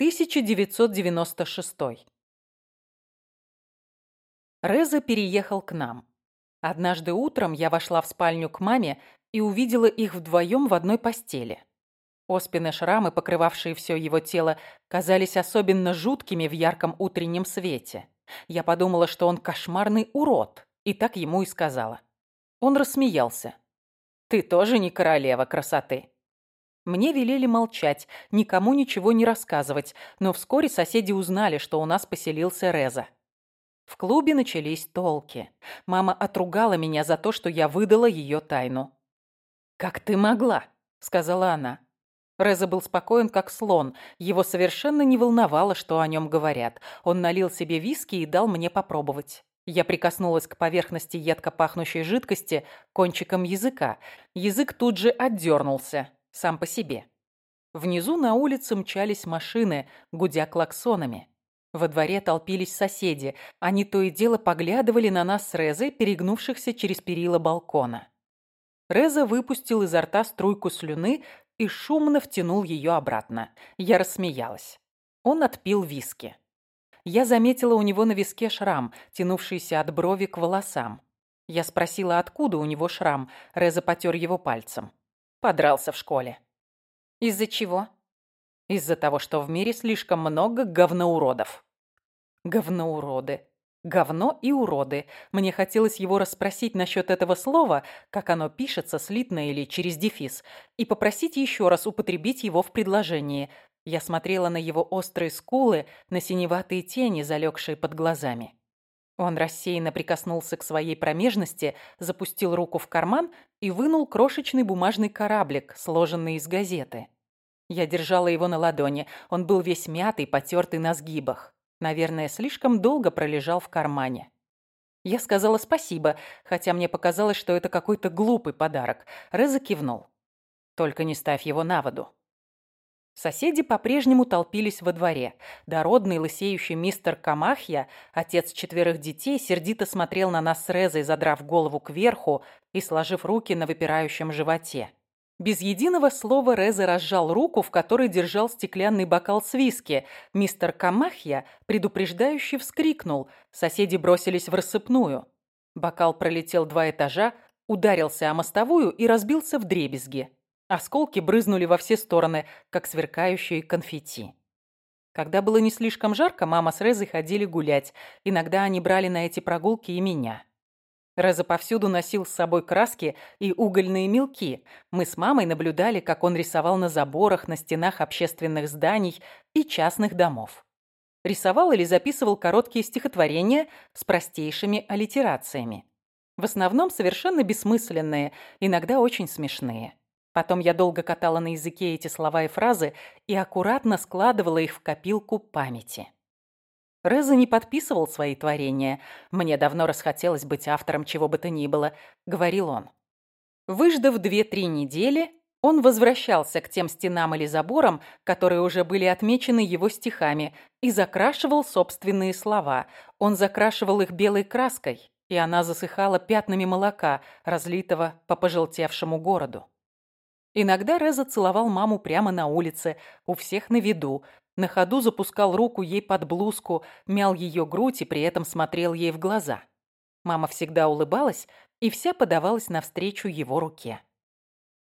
1996. Реза переехал к нам. Однажды утром я вошла в спальню к маме и увидела их вдвоем в одной постели. Оспины шрамы, покрывавшие все его тело, казались особенно жуткими в ярком утреннем свете. Я подумала, что он кошмарный урод, и так ему и сказала. Он рассмеялся. «Ты тоже не королева красоты». Мне велели молчать, никому ничего не рассказывать, но вскоре соседи узнали, что у нас поселился Реза. В клубе начались толки. Мама отругала меня за то, что я выдала ее тайну. «Как ты могла?» — сказала она. Реза был спокоен, как слон. Его совершенно не волновало, что о нем говорят. Он налил себе виски и дал мне попробовать. Я прикоснулась к поверхности едко пахнущей жидкости кончиком языка. Язык тут же отдернулся сам по себе. Внизу на улице мчались машины, гудя клаксонами. Во дворе толпились соседи. Они то и дело поглядывали на нас с Резой, перегнувшихся через перила балкона. Реза выпустил изо рта струйку слюны и шумно втянул ее обратно. Я рассмеялась. Он отпил виски. Я заметила у него на виске шрам, тянувшийся от брови к волосам. Я спросила, откуда у него шрам. Реза потер его пальцем. Подрался в школе. Из-за чего? Из-за того, что в мире слишком много говноуродов. Говноуроды. Говно и уроды. Мне хотелось его расспросить насчет этого слова, как оно пишется, слитно или через дефис, и попросить еще раз употребить его в предложении. Я смотрела на его острые скулы, на синеватые тени, залегшие под глазами. Он рассеянно прикоснулся к своей промежности, запустил руку в карман и вынул крошечный бумажный кораблик, сложенный из газеты. Я держала его на ладони. Он был весь мятый, потертый на сгибах. Наверное, слишком долго пролежал в кармане. Я сказала спасибо, хотя мне показалось, что это какой-то глупый подарок. Реза кивнул. «Только не ставь его на воду». Соседи по-прежнему толпились во дворе. Дородный лысеющий мистер Камахья, отец четверых детей, сердито смотрел на нас с Резой, задрав голову кверху и сложив руки на выпирающем животе. Без единого слова Реза разжал руку, в которой держал стеклянный бокал с виски. Мистер Камахья предупреждающе вскрикнул. Соседи бросились в рассыпную. Бокал пролетел два этажа, ударился о мостовую и разбился в дребезги. Осколки брызнули во все стороны, как сверкающие конфетти. Когда было не слишком жарко, мама с Резой ходили гулять. Иногда они брали на эти прогулки и меня. Реза повсюду носил с собой краски и угольные мелки. Мы с мамой наблюдали, как он рисовал на заборах, на стенах общественных зданий и частных домов. Рисовал или записывал короткие стихотворения с простейшими аллитерациями. В основном совершенно бессмысленные, иногда очень смешные. Потом я долго катала на языке эти слова и фразы и аккуратно складывала их в копилку памяти. Реза не подписывал свои творения. «Мне давно расхотелось быть автором чего бы то ни было», — говорил он. Выждав две-три недели, он возвращался к тем стенам или заборам, которые уже были отмечены его стихами, и закрашивал собственные слова. Он закрашивал их белой краской, и она засыхала пятнами молока, разлитого по пожелтевшему городу. Иногда Реза целовал маму прямо на улице, у всех на виду. На ходу запускал руку ей под блузку, мял ее грудь и при этом смотрел ей в глаза. Мама всегда улыбалась и вся подавалась навстречу его руке.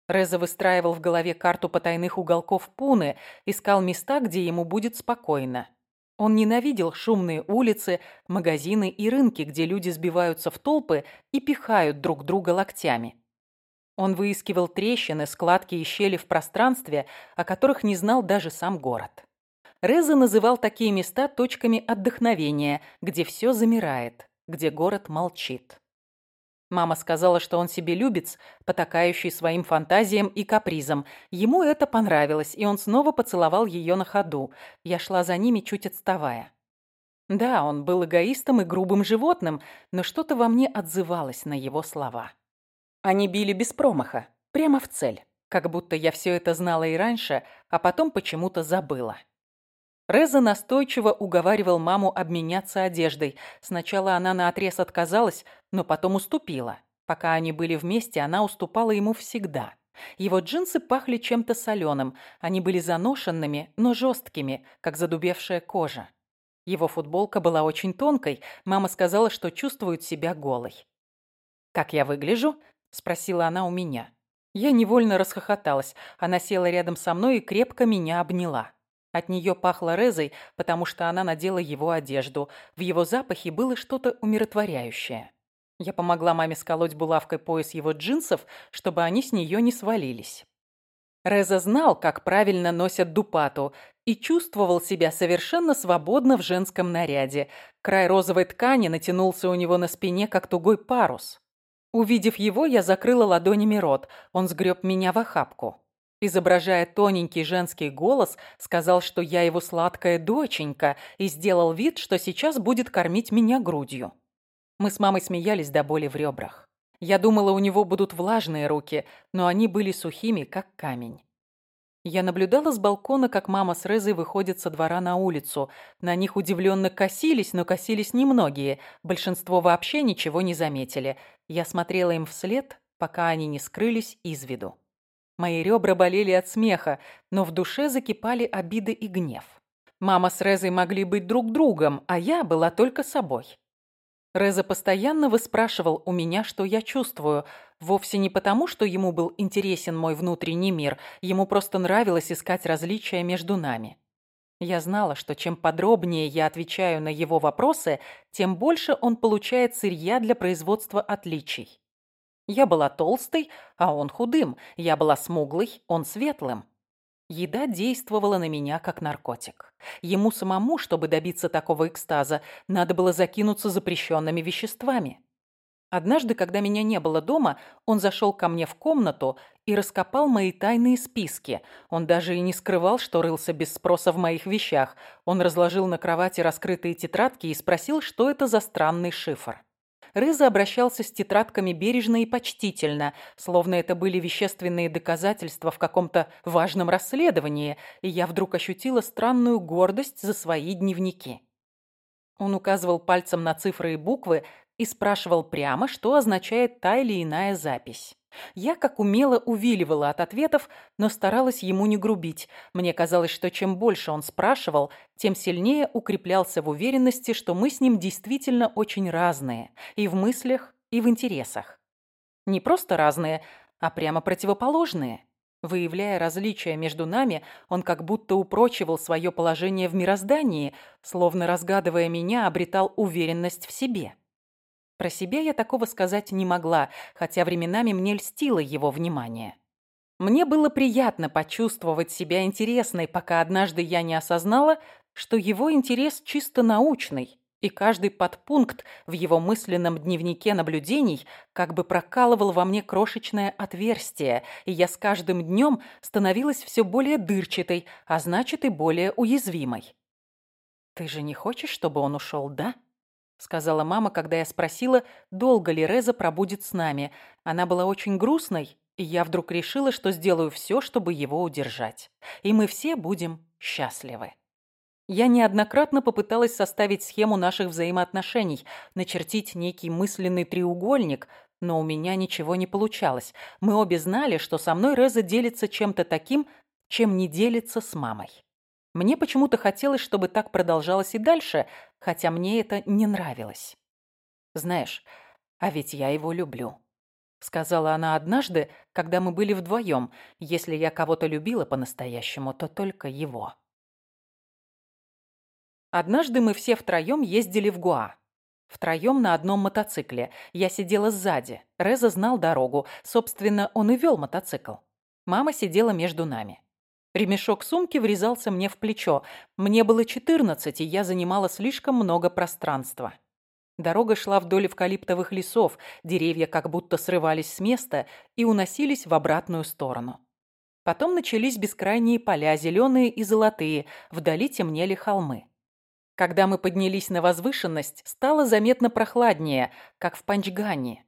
Реза выстраивал в голове карту потайных уголков Пуны, искал места, где ему будет спокойно. Он ненавидел шумные улицы, магазины и рынки, где люди сбиваются в толпы и пихают друг друга локтями. Он выискивал трещины, складки и щели в пространстве, о которых не знал даже сам город. Реза называл такие места точками отдохновения, где все замирает, где город молчит. Мама сказала, что он себе любец, потакающий своим фантазиям и капризам. Ему это понравилось, и он снова поцеловал ее на ходу. Я шла за ними, чуть отставая. Да, он был эгоистом и грубым животным, но что-то во мне отзывалось на его слова. Они били без промаха, прямо в цель, как будто я все это знала и раньше, а потом почему-то забыла. Реза настойчиво уговаривал маму обменяться одеждой. Сначала она наотрез отказалась, но потом уступила. Пока они были вместе, она уступала ему всегда. Его джинсы пахли чем-то соленым. Они были заношенными, но жесткими, как задубевшая кожа. Его футболка была очень тонкой. Мама сказала, что чувствует себя голой. «Как я выгляжу?» – спросила она у меня. Я невольно расхохоталась. Она села рядом со мной и крепко меня обняла. От нее пахло Резой, потому что она надела его одежду. В его запахе было что-то умиротворяющее. Я помогла маме сколоть булавкой пояс его джинсов, чтобы они с нее не свалились. Реза знал, как правильно носят дупату, и чувствовал себя совершенно свободно в женском наряде. Край розовой ткани натянулся у него на спине, как тугой парус. Увидев его, я закрыла ладонями рот. Он сгреб меня в охапку. Изображая тоненький женский голос, сказал, что я его сладкая доченька, и сделал вид, что сейчас будет кормить меня грудью. Мы с мамой смеялись до боли в ребрах. Я думала, у него будут влажные руки, но они были сухими, как камень. Я наблюдала с балкона, как мама с Резой выходят со двора на улицу. На них удивленно косились, но косились немногие. Большинство вообще ничего не заметили. Я смотрела им вслед, пока они не скрылись из виду. Мои ребра болели от смеха, но в душе закипали обиды и гнев. Мама с Резой могли быть друг другом, а я была только собой. Реза постоянно выспрашивал у меня, что я чувствую. Вовсе не потому, что ему был интересен мой внутренний мир, ему просто нравилось искать различия между нами. Я знала, что чем подробнее я отвечаю на его вопросы, тем больше он получает сырья для производства отличий. Я была толстой, а он худым. Я была смуглой, он светлым. Еда действовала на меня как наркотик. Ему самому, чтобы добиться такого экстаза, надо было закинуться запрещенными веществами. Однажды, когда меня не было дома, он зашел ко мне в комнату и раскопал мои тайные списки. Он даже и не скрывал, что рылся без спроса в моих вещах. Он разложил на кровати раскрытые тетрадки и спросил, что это за странный шифр. Рыза обращался с тетрадками бережно и почтительно, словно это были вещественные доказательства в каком-то важном расследовании, и я вдруг ощутила странную гордость за свои дневники. Он указывал пальцем на цифры и буквы и спрашивал прямо, что означает та или иная запись. Я как умело увиливала от ответов, но старалась ему не грубить. Мне казалось, что чем больше он спрашивал, тем сильнее укреплялся в уверенности, что мы с ним действительно очень разные. И в мыслях, и в интересах. Не просто разные, а прямо противоположные. Выявляя различия между нами, он как будто упрочивал свое положение в мироздании, словно разгадывая меня, обретал уверенность в себе. Про себя я такого сказать не могла, хотя временами мне льстило его внимание. Мне было приятно почувствовать себя интересной, пока однажды я не осознала, что его интерес чисто научный, и каждый подпункт в его мысленном дневнике наблюдений как бы прокалывал во мне крошечное отверстие, и я с каждым днем становилась все более дырчатой, а значит и более уязвимой. «Ты же не хочешь, чтобы он ушел, да?» — сказала мама, когда я спросила, долго ли Реза пробудет с нами. Она была очень грустной, и я вдруг решила, что сделаю все, чтобы его удержать. И мы все будем счастливы. Я неоднократно попыталась составить схему наших взаимоотношений, начертить некий мысленный треугольник, но у меня ничего не получалось. Мы обе знали, что со мной Реза делится чем-то таким, чем не делится с мамой. Мне почему-то хотелось, чтобы так продолжалось и дальше, хотя мне это не нравилось. «Знаешь, а ведь я его люблю», — сказала она однажды, когда мы были вдвоем. «Если я кого-то любила по-настоящему, то только его». Однажды мы все втроем ездили в Гуа. Втроем на одном мотоцикле. Я сидела сзади. Реза знал дорогу. Собственно, он и вел мотоцикл. Мама сидела между нами. Ремешок сумки врезался мне в плечо. Мне было 14, и я занимала слишком много пространства. Дорога шла вдоль эвкалиптовых лесов, деревья как будто срывались с места и уносились в обратную сторону. Потом начались бескрайние поля, зеленые и золотые, вдали темнели холмы. Когда мы поднялись на возвышенность, стало заметно прохладнее, как в Панчгане.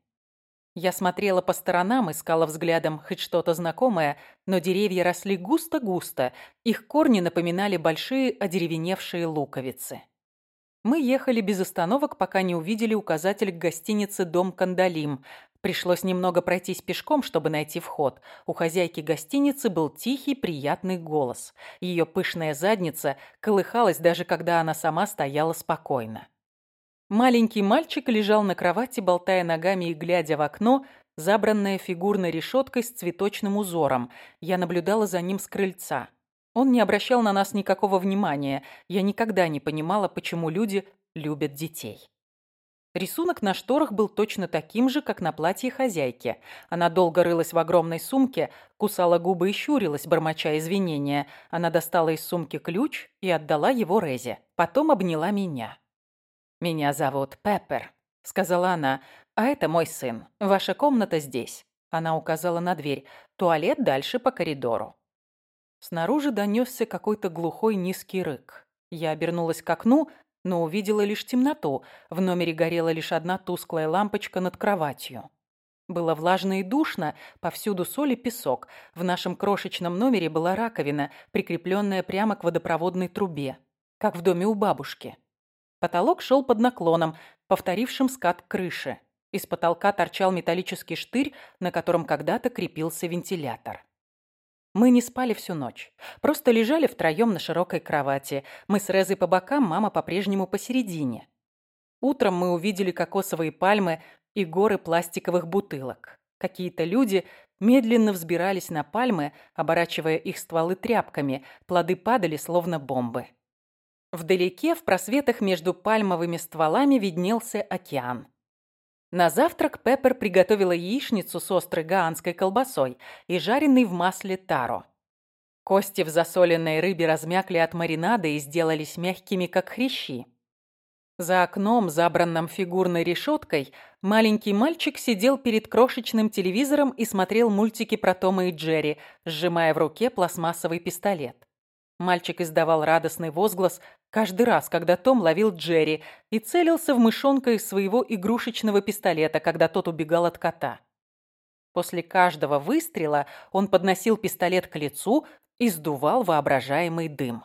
Я смотрела по сторонам, искала взглядом хоть что-то знакомое, но деревья росли густо-густо, их корни напоминали большие одеревеневшие луковицы. Мы ехали без остановок, пока не увидели указатель к гостинице «Дом Кандалим». Пришлось немного пройтись пешком, чтобы найти вход. У хозяйки гостиницы был тихий, приятный голос. Ее пышная задница колыхалась, даже когда она сама стояла спокойно. Маленький мальчик лежал на кровати, болтая ногами и глядя в окно, забранное фигурной решеткой с цветочным узором. Я наблюдала за ним с крыльца. Он не обращал на нас никакого внимания. Я никогда не понимала, почему люди любят детей. Рисунок на шторах был точно таким же, как на платье хозяйки. Она долго рылась в огромной сумке, кусала губы и щурилась, бормоча извинения. Она достала из сумки ключ и отдала его Резе. Потом обняла меня. «Меня зовут Пеппер», — сказала она. «А это мой сын. Ваша комната здесь». Она указала на дверь. «Туалет дальше по коридору». Снаружи донесся какой-то глухой низкий рык. Я обернулась к окну, но увидела лишь темноту. В номере горела лишь одна тусклая лампочка над кроватью. Было влажно и душно, повсюду соль и песок. В нашем крошечном номере была раковина, прикрепленная прямо к водопроводной трубе, как в доме у бабушки. Потолок шел под наклоном, повторившим скат крыши. Из потолка торчал металлический штырь, на котором когда-то крепился вентилятор. Мы не спали всю ночь. Просто лежали втроем на широкой кровати. Мы с Резой по бокам, мама по-прежнему посередине. Утром мы увидели кокосовые пальмы и горы пластиковых бутылок. Какие-то люди медленно взбирались на пальмы, оборачивая их стволы тряпками. Плоды падали, словно бомбы. Вдалеке, в просветах между пальмовыми стволами, виднелся океан. На завтрак Пеппер приготовила яичницу с острой гаанской колбасой и жареный в масле таро. Кости в засоленной рыбе размякли от маринада и сделались мягкими, как хрящи. За окном, забранным фигурной решеткой, маленький мальчик сидел перед крошечным телевизором и смотрел мультики про Тома и Джерри, сжимая в руке пластмассовый пистолет. Мальчик издавал радостный возглас каждый раз, когда Том ловил Джерри и целился в мышонка из своего игрушечного пистолета, когда тот убегал от кота. После каждого выстрела он подносил пистолет к лицу и сдувал воображаемый дым.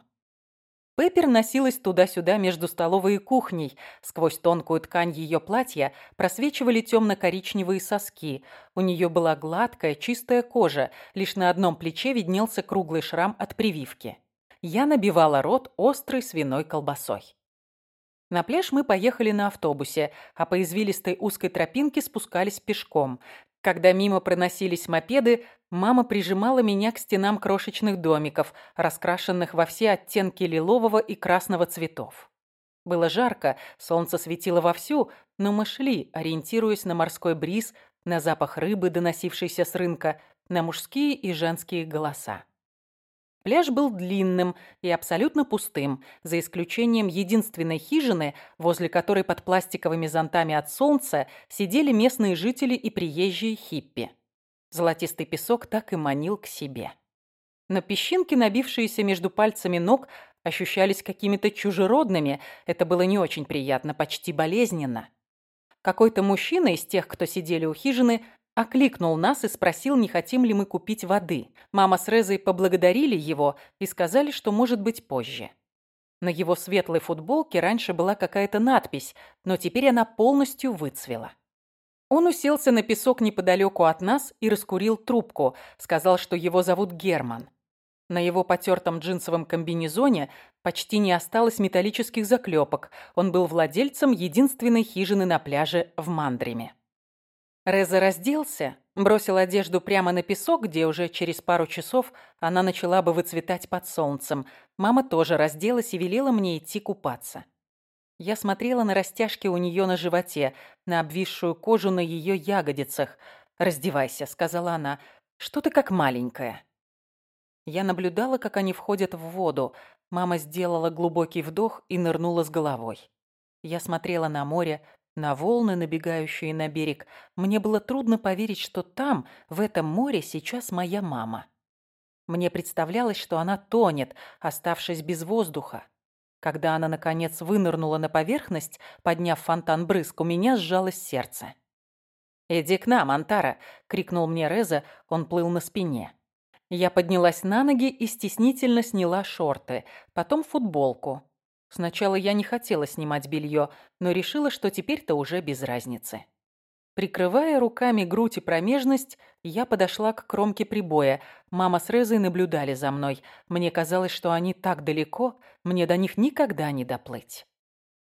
Пеппер носилась туда-сюда между столовой и кухней. Сквозь тонкую ткань ее платья просвечивали темно-коричневые соски. У нее была гладкая, чистая кожа, лишь на одном плече виднелся круглый шрам от прививки я набивала рот острой свиной колбасой. На пляж мы поехали на автобусе, а по извилистой узкой тропинке спускались пешком. Когда мимо проносились мопеды, мама прижимала меня к стенам крошечных домиков, раскрашенных во все оттенки лилового и красного цветов. Было жарко, солнце светило вовсю, но мы шли, ориентируясь на морской бриз, на запах рыбы, доносившийся с рынка, на мужские и женские голоса. Пляж был длинным и абсолютно пустым, за исключением единственной хижины, возле которой под пластиковыми зонтами от солнца сидели местные жители и приезжие хиппи. Золотистый песок так и манил к себе. Но песчинки, набившиеся между пальцами ног, ощущались какими-то чужеродными. Это было не очень приятно, почти болезненно. Какой-то мужчина из тех, кто сидели у хижины, Окликнул нас и спросил, не хотим ли мы купить воды. Мама с Резой поблагодарили его и сказали, что может быть позже. На его светлой футболке раньше была какая-то надпись, но теперь она полностью выцвела. Он уселся на песок неподалеку от нас и раскурил трубку, сказал, что его зовут Герман. На его потертом джинсовом комбинезоне почти не осталось металлических заклепок. Он был владельцем единственной хижины на пляже в Мандриме. Реза разделся, бросил одежду прямо на песок, где уже через пару часов она начала бы выцветать под солнцем. Мама тоже разделась и велела мне идти купаться. Я смотрела на растяжки у нее на животе, на обвисшую кожу на ее ягодицах. «Раздевайся», — сказала она. «Что ты как маленькая?» Я наблюдала, как они входят в воду. Мама сделала глубокий вдох и нырнула с головой. Я смотрела на море, на волны, набегающие на берег, мне было трудно поверить, что там, в этом море, сейчас моя мама. Мне представлялось, что она тонет, оставшись без воздуха. Когда она, наконец, вынырнула на поверхность, подняв фонтан брызг, у меня сжалось сердце. «Иди к нам, Антара!» — крикнул мне Реза, он плыл на спине. Я поднялась на ноги и стеснительно сняла шорты, потом футболку. Сначала я не хотела снимать белье, но решила, что теперь-то уже без разницы. Прикрывая руками грудь и промежность, я подошла к кромке прибоя. Мама с Резой наблюдали за мной. Мне казалось, что они так далеко, мне до них никогда не доплыть.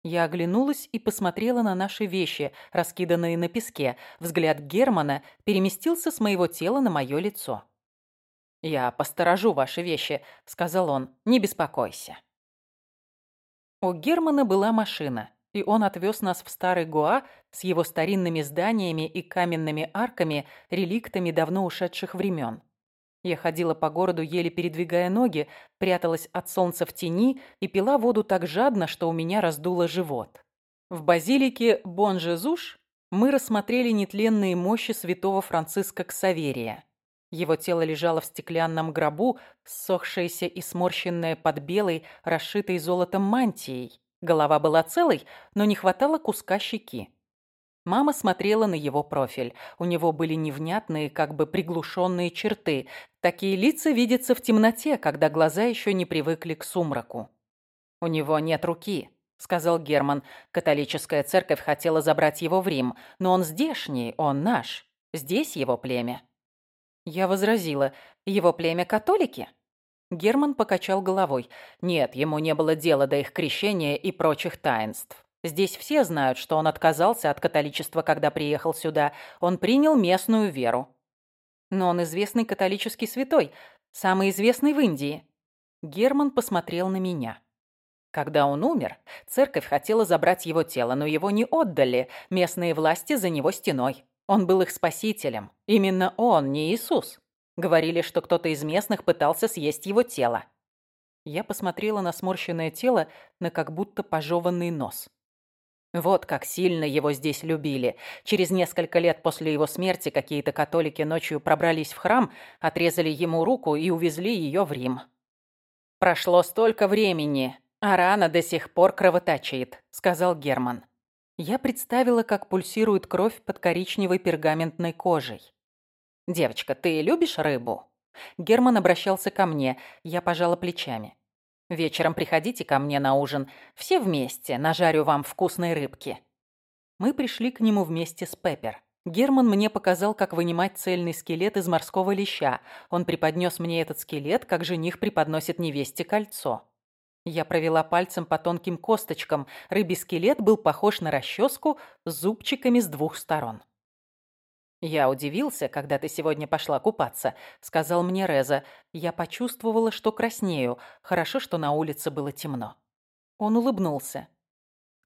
Я оглянулась и посмотрела на наши вещи, раскиданные на песке. Взгляд Германа переместился с моего тела на мое лицо. «Я посторожу ваши вещи», — сказал он. «Не беспокойся». У Германа была машина, и он отвез нас в старый Гуа с его старинными зданиями и каменными арками, реликтами давно ушедших времен. Я ходила по городу, еле передвигая ноги, пряталась от солнца в тени и пила воду так жадно, что у меня раздуло живот. В базилике Бон-Жезуш мы рассмотрели нетленные мощи святого Франциска Ксаверия. Его тело лежало в стеклянном гробу, ссохшееся и сморщенное под белой, расшитой золотом мантией. Голова была целой, но не хватало куска щеки. Мама смотрела на его профиль. У него были невнятные, как бы приглушенные черты. Такие лица видятся в темноте, когда глаза еще не привыкли к сумраку. «У него нет руки», — сказал Герман. «Католическая церковь хотела забрать его в Рим, но он здешний, он наш. Здесь его племя». Я возразила. «Его племя католики?» Герман покачал головой. «Нет, ему не было дела до их крещения и прочих таинств. Здесь все знают, что он отказался от католичества, когда приехал сюда. Он принял местную веру. Но он известный католический святой, самый известный в Индии. Герман посмотрел на меня. Когда он умер, церковь хотела забрать его тело, но его не отдали, местные власти за него стеной. Он был их спасителем. Именно он, не Иисус. Говорили, что кто-то из местных пытался съесть его тело. Я посмотрела на сморщенное тело, на как будто пожеванный нос. Вот как сильно его здесь любили. Через несколько лет после его смерти какие-то католики ночью пробрались в храм, отрезали ему руку и увезли ее в Рим. «Прошло столько времени, а рана до сих пор кровоточит», — сказал Герман. Я представила, как пульсирует кровь под коричневой пергаментной кожей. «Девочка, ты любишь рыбу?» Герман обращался ко мне, я пожала плечами. Вечером приходите ко мне на ужин. Все вместе. Нажарю вам вкусной рыбки». Мы пришли к нему вместе с Пеппер. Герман мне показал, как вынимать цельный скелет из морского леща. Он преподнес мне этот скелет, как жених преподносит невесте кольцо. Я провела пальцем по тонким косточкам. Рыбий скелет был похож на расческу с зубчиками с двух сторон. «Я удивился, когда ты сегодня пошла купаться», — сказал мне Реза. Я почувствовала, что краснею. Хорошо, что на улице было темно. Он улыбнулся.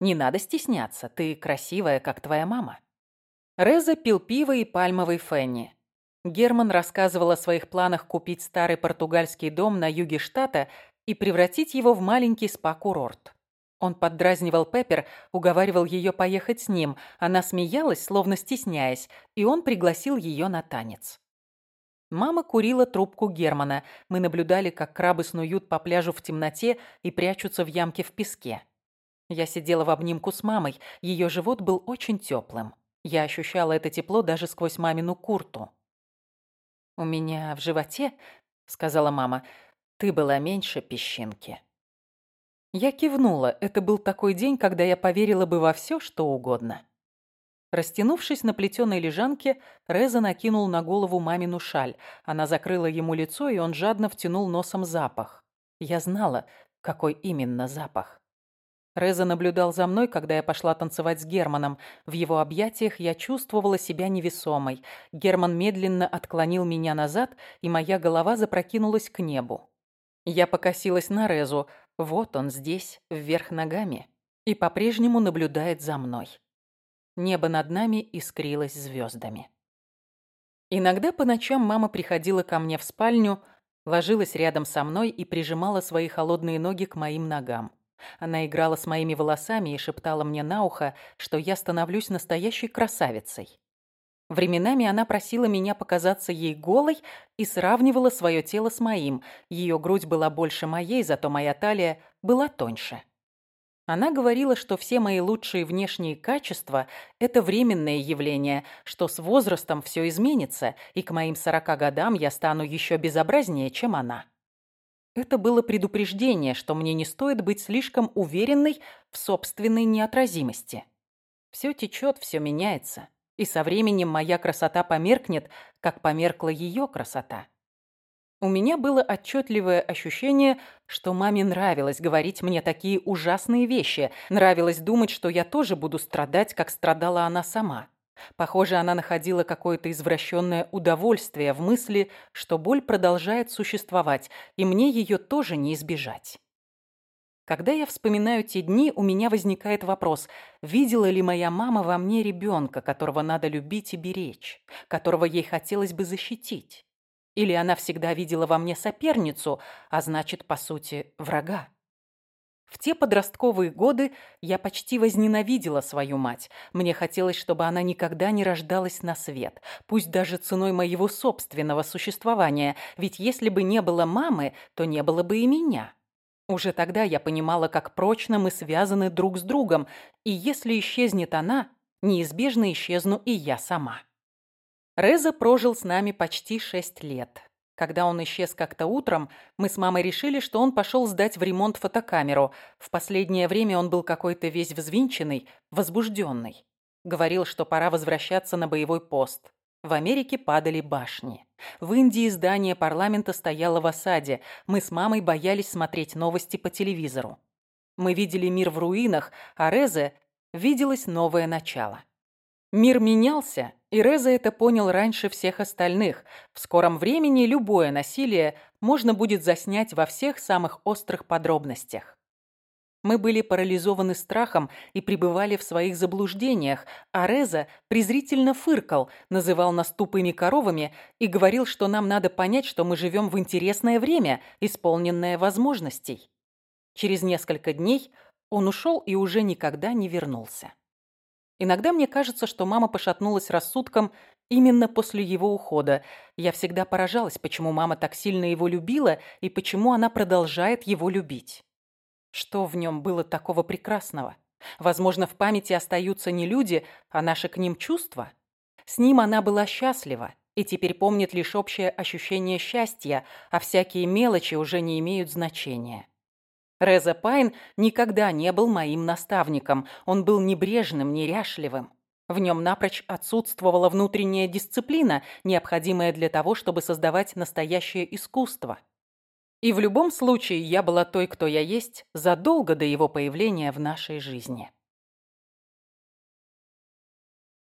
«Не надо стесняться, ты красивая, как твоя мама». Реза пил пиво и пальмовый фенни. Герман рассказывал о своих планах купить старый португальский дом на юге штата и превратить его в маленький спа-курорт. Он поддразнивал Пеппер, уговаривал ее поехать с ним. Она смеялась, словно стесняясь, и он пригласил ее на танец. Мама курила трубку Германа. Мы наблюдали, как крабы снуют по пляжу в темноте и прячутся в ямке в песке. Я сидела в обнимку с мамой. Ее живот был очень теплым. Я ощущала это тепло даже сквозь мамину курту. «У меня в животе, — сказала мама, — ты была меньше песчинки». Я кивнула. Это был такой день, когда я поверила бы во все, что угодно. Растянувшись на плетеной лежанке, Реза накинул на голову мамину шаль. Она закрыла ему лицо, и он жадно втянул носом запах. Я знала, какой именно запах. Реза наблюдал за мной, когда я пошла танцевать с Германом. В его объятиях я чувствовала себя невесомой. Герман медленно отклонил меня назад, и моя голова запрокинулась к небу. Я покосилась на Резу. Вот он здесь, вверх ногами, и по-прежнему наблюдает за мной. Небо над нами искрилось звездами. Иногда по ночам мама приходила ко мне в спальню, ложилась рядом со мной и прижимала свои холодные ноги к моим ногам. Она играла с моими волосами и шептала мне на ухо, что я становлюсь настоящей красавицей. Временами она просила меня показаться ей голой и сравнивала свое тело с моим. Ее грудь была больше моей, зато моя талия была тоньше. Она говорила, что все мои лучшие внешние качества – это временное явление, что с возрастом все изменится, и к моим сорока годам я стану еще безобразнее, чем она. Это было предупреждение, что мне не стоит быть слишком уверенной в собственной неотразимости. Все течет, все меняется. И со временем моя красота померкнет, как померкла ее красота. У меня было отчетливое ощущение, что маме нравилось говорить мне такие ужасные вещи, нравилось думать, что я тоже буду страдать, как страдала она сама. Похоже, она находила какое-то извращенное удовольствие в мысли, что боль продолжает существовать, и мне ее тоже не избежать. Когда я вспоминаю те дни, у меня возникает вопрос, видела ли моя мама во мне ребенка, которого надо любить и беречь, которого ей хотелось бы защитить? Или она всегда видела во мне соперницу, а значит, по сути, врага? В те подростковые годы я почти возненавидела свою мать. Мне хотелось, чтобы она никогда не рождалась на свет, пусть даже ценой моего собственного существования, ведь если бы не было мамы, то не было бы и меня. Уже тогда я понимала, как прочно мы связаны друг с другом, и если исчезнет она, неизбежно исчезну и я сама. Реза прожил с нами почти шесть лет. Когда он исчез как-то утром, мы с мамой решили, что он пошел сдать в ремонт фотокамеру. В последнее время он был какой-то весь взвинченный, возбужденный. Говорил, что пора возвращаться на боевой пост. В Америке падали башни. В Индии здание парламента стояло в осаде. Мы с мамой боялись смотреть новости по телевизору. Мы видели мир в руинах, а Резе виделось новое начало. Мир менялся, и Реза это понял раньше всех остальных. В скором времени любое насилие можно будет заснять во всех самых острых подробностях. Мы были парализованы страхом и пребывали в своих заблуждениях, а Реза презрительно фыркал, называл нас тупыми коровами и говорил, что нам надо понять, что мы живем в интересное время, исполненное возможностей. Через несколько дней он ушел и уже никогда не вернулся. Иногда мне кажется, что мама пошатнулась рассудком именно после его ухода. Я всегда поражалась, почему мама так сильно его любила и почему она продолжает его любить. Что в нем было такого прекрасного? Возможно, в памяти остаются не люди, а наши к ним чувства. С ним она была счастлива и теперь помнит лишь общее ощущение счастья, а всякие мелочи уже не имеют значения. Реза Пайн никогда не был моим наставником. Он был небрежным, неряшливым. В нем напрочь отсутствовала внутренняя дисциплина, необходимая для того, чтобы создавать настоящее искусство. И в любом случае я была той, кто я есть, задолго до его появления в нашей жизни.